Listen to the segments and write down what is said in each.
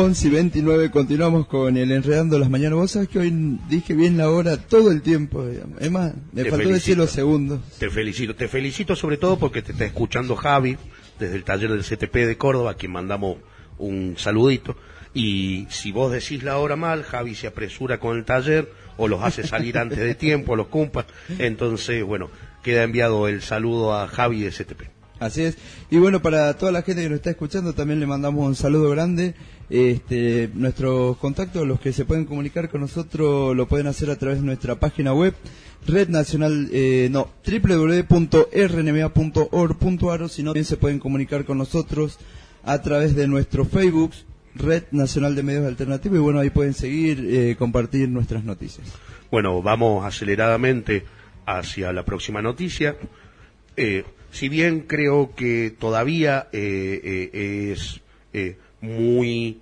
11 y 29 continuamos con el Enredando las Mañanas. Vos sabés que hoy dije bien la hora todo el tiempo. Es más, me faltó decir los segundos. Te felicito. Te felicito sobre todo porque te está escuchando Javi desde el taller del CTP de Córdoba, a quien mandamos un saludito. Y si vos decís la hora mal, Javi se apresura con el taller o los hace salir antes de tiempo, los cumpas. Entonces, bueno, queda enviado el saludo a Javi de CTP. Así es. Y bueno, para toda la gente que nos está escuchando, también le mandamos un saludo grande. Este, nuestros contactos, los que se pueden comunicar con nosotros, lo pueden hacer a través de nuestra página web, red nacional, eh, no, www.rnma.org.ar, si no, también se pueden comunicar con nosotros a través de nuestro Facebook, Red Nacional de Medios Alternativos, y bueno, ahí pueden seguir, eh, compartir nuestras noticias. Bueno, vamos aceleradamente hacia la próxima noticia. Eh, si bien creo que todavía eh, eh, es eh, muy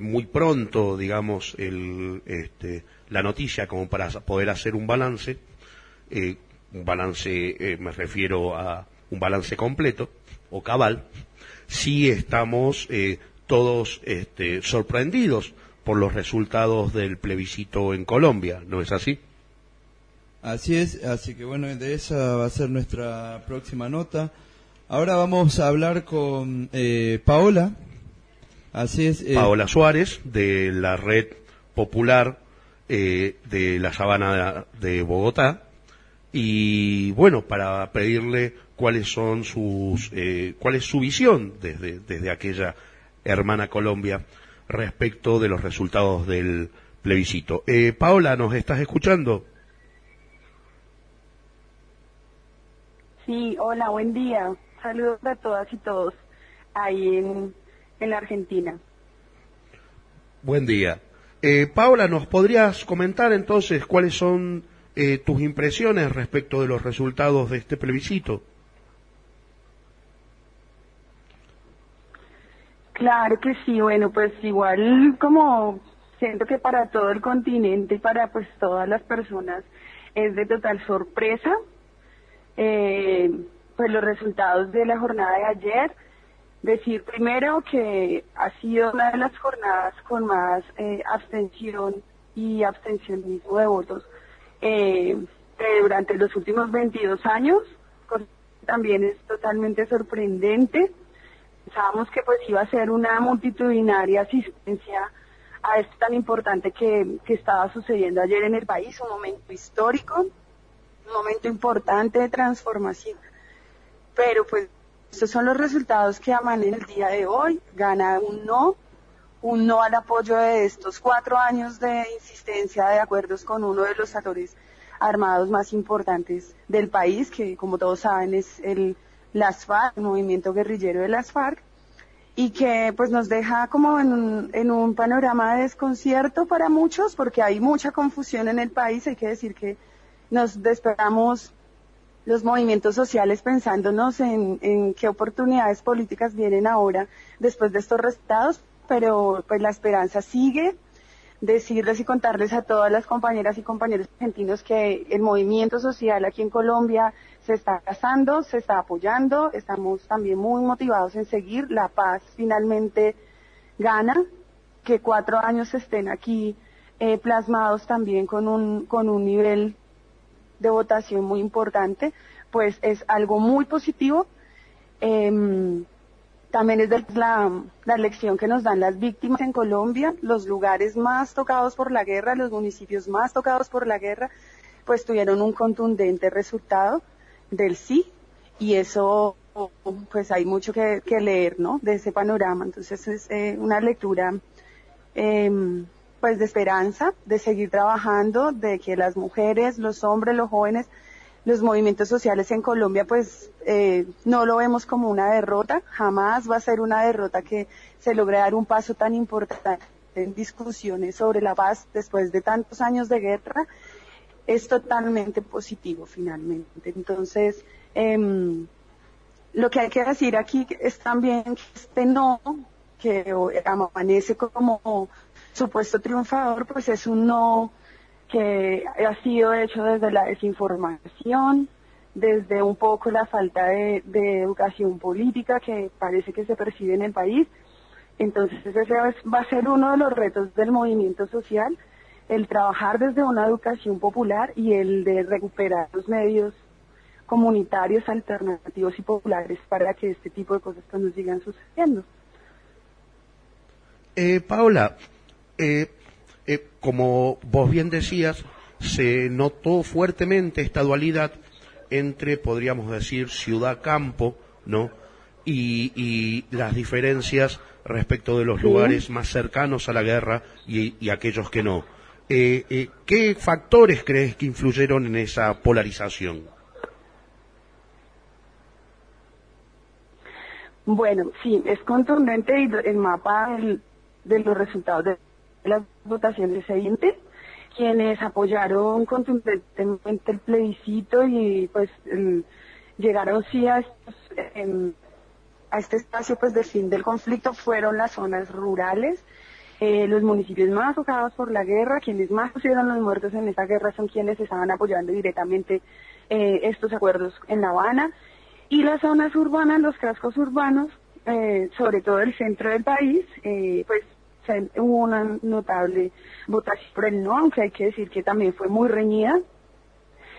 muy pronto, digamos, el, este, la noticia como para poder hacer un balance, un balance, me refiero a un balance completo o cabal, sí estamos todos este, sorprendidos por los resultados del plebiscito en Colombia, ¿no es así? Así es, así que bueno, de esa va a ser nuestra próxima nota. Ahora vamos a hablar con eh, Paola. Así es. Eh, Paola Suárez, de la Red Popular eh, de la Sabana de Bogotá. Y bueno, para pedirle cuáles son sus, cuál es su visión desde, desde aquella hermana Colombia respecto de los resultados del plebiscito. Paola, ¿nos estás escuchando? Sí, hola, buen día. Saludos a todas y todos ahí en, la Argentina. Buen día. Eh, Paola, ¿nos podrías comentar entonces cuáles son eh, tus impresiones respecto de los resultados de este plebiscito? Claro que sí, bueno, pues igual como siento que para todo el continente y para pues todas las personas es de total sorpresa eh, pues los resultados de la jornada de ayer. Decir primero que ha sido una de las jornadas con más eh, abstención y abstencionismo de votos eh, durante los últimos 22 años. También es totalmente sorprendente. Pensábamos que pues iba a ser una multitudinaria asistencia a esto tan importante que, que estaba sucediendo ayer en el país, un momento histórico un momento importante de transformación. Pero pues estos son los resultados que en el día de hoy. Gana un no, un no al apoyo de estos cuatro años de insistencia de acuerdos con uno de los actores armados más importantes del país, que como todos saben es el las el movimiento guerrillero de las FARC, y que pues nos deja como en un, en un panorama de desconcierto para muchos, porque hay mucha confusión en el país, hay que decir que nos despertamos los movimientos sociales pensándonos en, qué oportunidades políticas vienen ahora después de estos resultados, pero pues la esperanza sigue. Decirles y contarles a todas las compañeras y compañeros argentinos que el movimiento social aquí en Colombia se está casando, se está apoyando, estamos también muy motivados en seguir, la paz finalmente gana, que cuatro años estén aquí eh, plasmados también con un, con un nivel de votación muy importante, pues es algo muy positivo. Em, también es la, la lección que nos dan las víctimas en Colombia, los lugares más tocados por la guerra, los municipios más tocados por la guerra, pues tuvieron un contundente resultado del sí y eso pues hay mucho que, leer, ¿no? De ese panorama. Entonces es eh, una lectura eh, pues de esperanza, de seguir trabajando, de que las mujeres, los hombres, los jóvenes, los movimientos sociales en Colombia, pues eh, no lo vemos como una derrota, jamás va a ser una derrota que se logre dar un paso tan importante en discusiones sobre la paz después de tantos años de guerra, es totalmente positivo finalmente. Entonces, em, lo que hay que decir aquí es también que este no, que amanece como supuesto triunfador, pues es un no que ha sido hecho desde la desinformación, desde un poco la falta de, educación política que parece que se percibe en el país. Entonces ese va a ser uno de los retos del movimiento social, el trabajar desde una educación popular y el de recuperar los medios comunitarios alternativos y populares para que este tipo de cosas pues, no sigan sucediendo. Eh, Paola, eh, eh, como vos bien decías, se notó fuertemente esta dualidad entre, podríamos decir, ciudad-campo, ¿no? Y, las diferencias respecto de los lugares más cercanos a la guerra y, aquellos que no. Eh, eh, ¿Qué factores crees que influyeron en esa polarización? Bueno, sí, es contundente el mapa de los resultados de las votaciones siguientes, quienes apoyaron contundentemente el plebiscito y pues llegaron sí a, a este espacio pues de fin del conflicto fueron las zonas rurales, eh, los municipios más tocados por la guerra, quienes más pusieron los muertos en esta guerra son quienes estaban apoyando directamente eh, estos acuerdos en La Habana. Y las zonas urbanas, los cascos urbanos, eh, sobre todo el centro del país, pues hubo una notable votación por el no, aunque hay que decir que también fue muy reñida.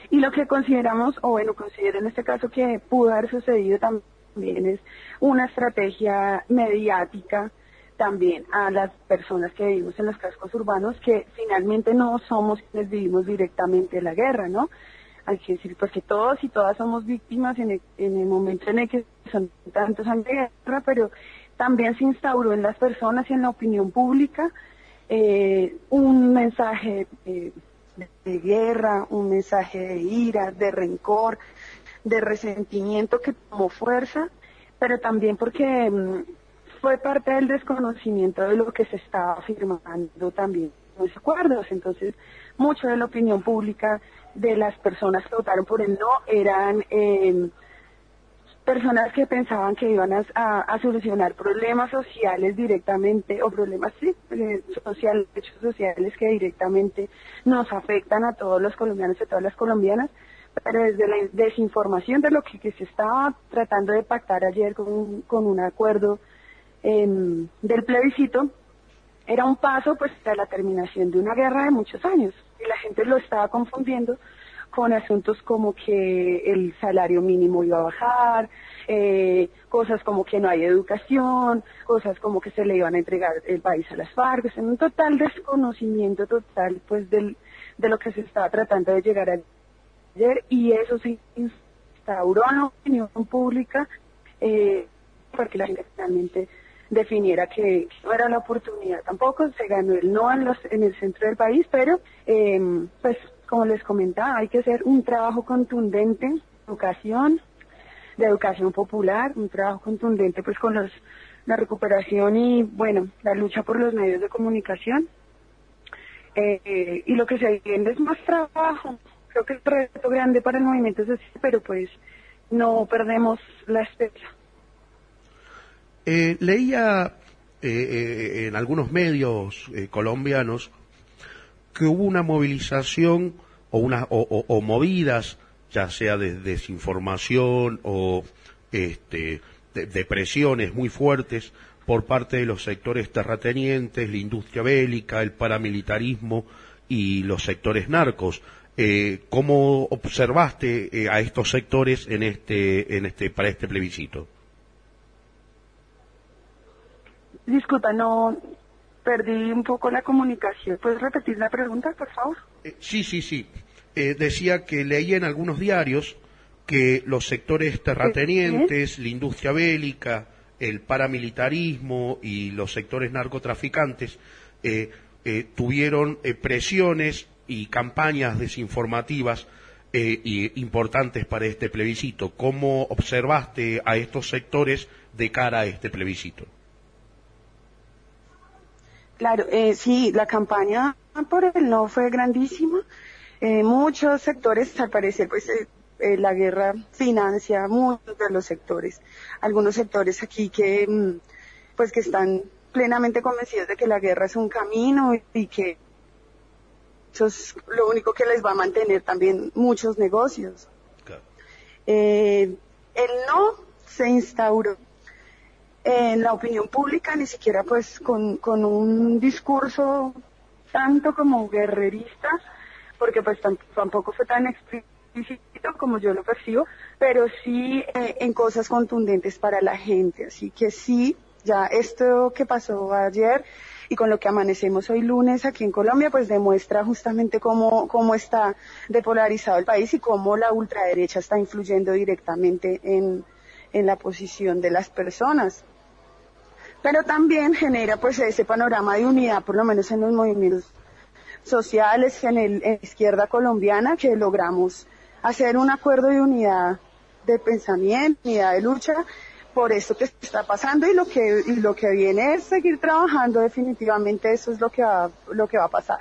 Y lo que consideramos, o bueno, considero en este caso que pudo haber sucedido también es una estrategia mediática también a las personas que vivimos en los cascos urbanos que finalmente no somos quienes vivimos directamente la guerra, ¿no? Hay que decir pues que todos y todas somos víctimas en el, en el momento en el que son tantos años de guerra, pero también se instauró en las personas y en la opinión pública eh, un mensaje eh, de, guerra, un mensaje de ira, de rencor, de resentimiento que tomó fuerza, pero también porque mm, fue parte del desconocimiento de lo que se estaba afirmando también en los acuerdos. Entonces, mucho de la opinión pública de las personas que votaron por el no eran eh, personas que pensaban que iban a, solucionar problemas sociales directamente o problemas sí, eh, sociales, hechos sociales que directamente nos afectan a todos los colombianos y a todas las colombianas, pero desde la desinformación de lo que, se estaba tratando de pactar ayer con, con un acuerdo em, del plebiscito, era un paso pues a la terminación de una guerra de muchos años y la gente lo estaba confundiendo con asuntos como que el salario mínimo iba a bajar, eh, cosas como que no hay educación, cosas como que se le iban a entregar el país a las FARC, en un total desconocimiento total pues del, de lo que se estaba tratando de llegar ayer y eso se instauró en la opinión pública eh, para la gente finalmente definiera que no era la oportunidad tampoco, se ganó el no en, los, en el centro del país, pero eh, pues como les comentaba, hay que hacer un trabajo contundente, educación, de educación popular, un trabajo contundente pues con los, la recuperación y bueno, la lucha por los medios de comunicación. Eh, y lo que se viene es más trabajo. Creo que es un reto grande para el movimiento social, pero pues no perdemos la esperanza. Eh, leía eh, en algunos medios colombianos que hubo una movilización o, una, o, movidas, ya sea de desinformación o este, de, presiones muy fuertes por parte de los sectores terratenientes, la industria bélica, el paramilitarismo y los sectores narcos. Eh, ¿Cómo observaste eh, a estos sectores este, en este, para este plebiscito? Disculpa, no, Perdí un poco la comunicación. ¿Puedes repetir la pregunta, por favor? Eh, sí, sí, sí. Eh, decía que leía en algunos diarios que los sectores terratenientes, la industria bélica, el paramilitarismo y los sectores narcotraficantes eh, tuvieron presiones y campañas desinformativas y importantes para este plebiscito. ¿Cómo observaste a estos sectores de cara a este plebiscito? Claro, eh, sí, la campaña por el no fue grandísima. Eh, muchos sectores, al parecer, pues eh, eh, la guerra financia muchos de los sectores. Algunos sectores aquí que, mm, pues que están plenamente convencidos de que la guerra es un camino y, y que eso es lo único que les va a mantener también muchos negocios. Claro. Eh, el no se instauró en la opinión pública, ni siquiera pues con, con un discurso tanto como guerrerista, porque pues tam- tampoco fue tan explícito como yo lo percibo, pero sí eh, en cosas contundentes para la gente. Así que sí, ya esto que pasó ayer y con lo que amanecemos hoy lunes aquí en Colombia, pues demuestra justamente cómo, cómo está depolarizado el país y cómo la ultraderecha está influyendo directamente en, en la posición de las personas. Pero también genera pues ese panorama de unidad, por lo menos en los movimientos sociales, en, el, en la izquierda colombiana, que logramos hacer un acuerdo de unidad de pensamiento, unidad de lucha, por esto que está pasando y lo que, y lo que viene es seguir trabajando definitivamente, eso es lo que va, lo que va a pasar.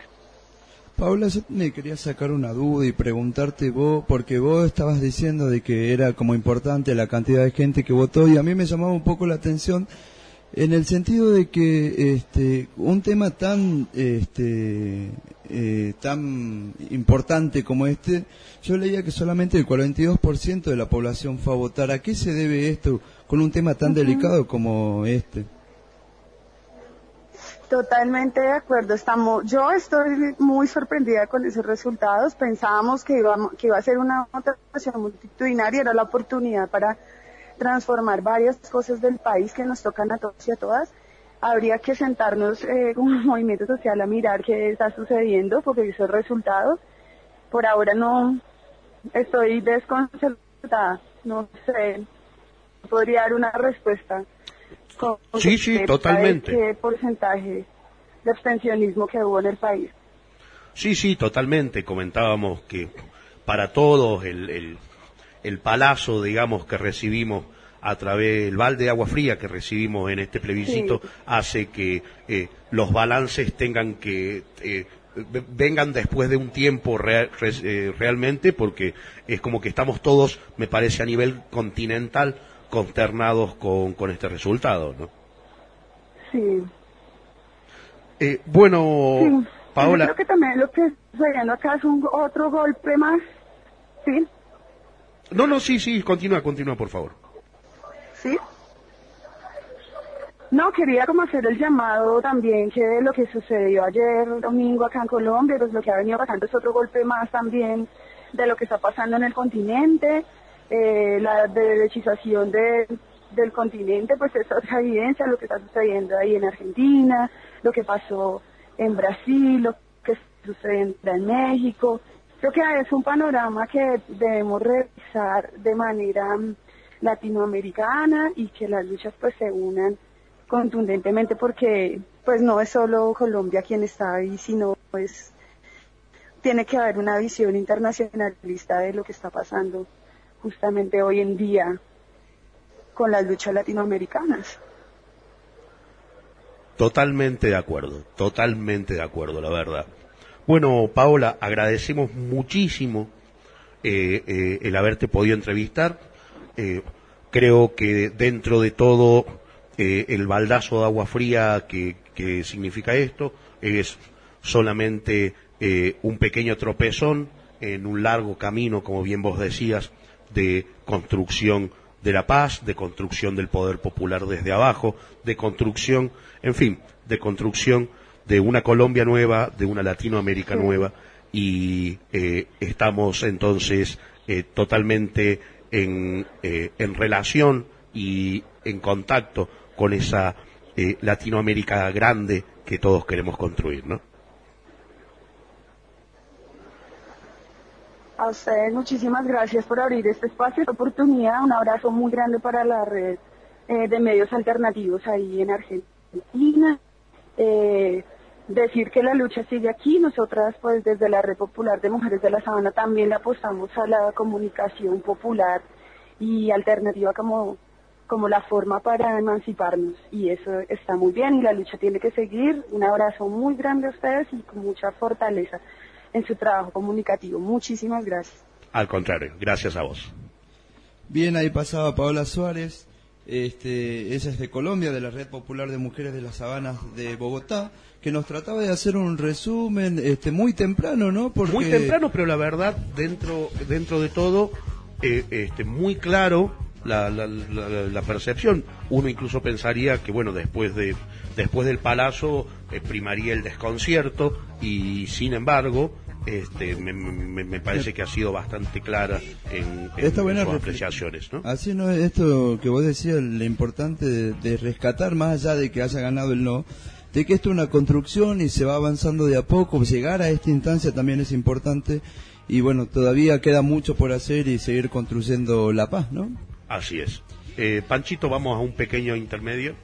Paula, yo me quería sacar una duda y preguntarte vos, porque vos estabas diciendo de que era como importante la cantidad de gente que votó y a mí me llamaba un poco la atención en el sentido de que este un tema tan este eh, tan importante como este, yo leía que solamente el 42% de la población fue a votar. ¿A qué se debe esto con un tema tan delicado como este? Totalmente de acuerdo. Estamos, yo estoy muy sorprendida con esos resultados. Pensábamos que iba, que iba a ser una votación multitudinaria, era la oportunidad para transformar varias cosas del país que nos tocan a todos y a todas. Habría que sentarnos eh, como movimiento social a mirar qué está sucediendo, porque esos resultados, por ahora no estoy desconcertada, no sé, podría dar una respuesta. con Sí, sí, totalmente. ¿Qué porcentaje de abstencionismo que hubo en el país? Sí, sí, totalmente. Comentábamos que para todos el, el, el palazo, digamos, que recibimos a través del balde de agua fría que recibimos en este plebiscito Sí. hace que eh, los balances tengan que eh, ve- vengan después de un tiempo rea- res- eh, realmente porque es como que estamos todos, me parece, a nivel continental consternados con, con este resultado, ¿no? Sí. Eh, bueno, sí. Paola. Yo creo que también lo que está viendo acá es un otro golpe más. Sí, No, no, sí, sí, continúa, continúa, por favor. sí. No, quería como hacer el llamado también que lo que sucedió ayer domingo acá en Colombia, pues lo que ha venido pasando es otro golpe más también de lo que está pasando en el continente, eh, la derechización de, del continente, pues es otra evidencia de lo que está sucediendo ahí en Argentina, lo que pasó en Brasil, lo que sucediendo en México. Creo que es un panorama que debemos revisar de manera mm, latinoamericana y que las luchas pues se unan contundentemente porque pues no es solo Colombia quien está ahí, sino pues tiene que haber una visión internacionalista de lo que está pasando justamente hoy en día con las luchas latinoamericanas. Totalmente de acuerdo, totalmente de acuerdo, la verdad. Bueno, Paola, agradecemos muchísimo eh, eh, el haberte podido entrevistar. Eh, creo que dentro de todo el baldazo de agua fría que, significa esto es solamente un pequeño tropezón en un largo camino, como bien vos decías, de construcción de la paz, de construcción del poder popular desde abajo, de construcción, en fin, de construcción de una Colombia nueva, de una Latinoamérica nueva, y eh, estamos entonces eh, totalmente en, eh, en relación y en contacto con esa eh, Latinoamérica grande que todos queremos construir, ¿no? A ustedes muchísimas gracias por abrir este espacio, esta oportunidad. Un abrazo muy grande para la red eh, de medios alternativos ahí en Argentina. Eh, decir que la lucha sigue aquí. Nosotras, pues desde la Red Popular de Mujeres de la Sabana también le apostamos a la comunicación popular y alternativa como, como la forma para emanciparnos. Y eso está muy bien y la lucha tiene que seguir. Un abrazo muy grande a ustedes y con mucha fortaleza en su trabajo comunicativo. Muchísimas gracias. Al contrario, gracias a vos. Bien, ahí pasaba Paola Suárez, este, ella es de Colombia, de la Red Popular de Mujeres de las Sabanas de Bogotá, que nos trataba de hacer un resumen este, muy temprano, ¿no? Porque... Muy temprano, pero la verdad, dentro, dentro de todo, eh, este, muy claro la, la, la, percepción. Uno incluso pensaría que, bueno, después, de, después del palazo eh, primaría el desconcierto y, sin embargo, este, me, parece que ha sido bastante clara en, en sus apreciaciones. ¿no? Así no es esto que vos decías, lo importante de, rescatar, más allá de que haya ganado el no, de que esto es una construcción y se va avanzando de a poco, llegar a esta instancia también es importante y bueno, todavía queda mucho por hacer y seguir construyendo la paz, ¿no? Así es. Eh, Panchito, vamos a un pequeño intermedio.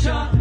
Lleva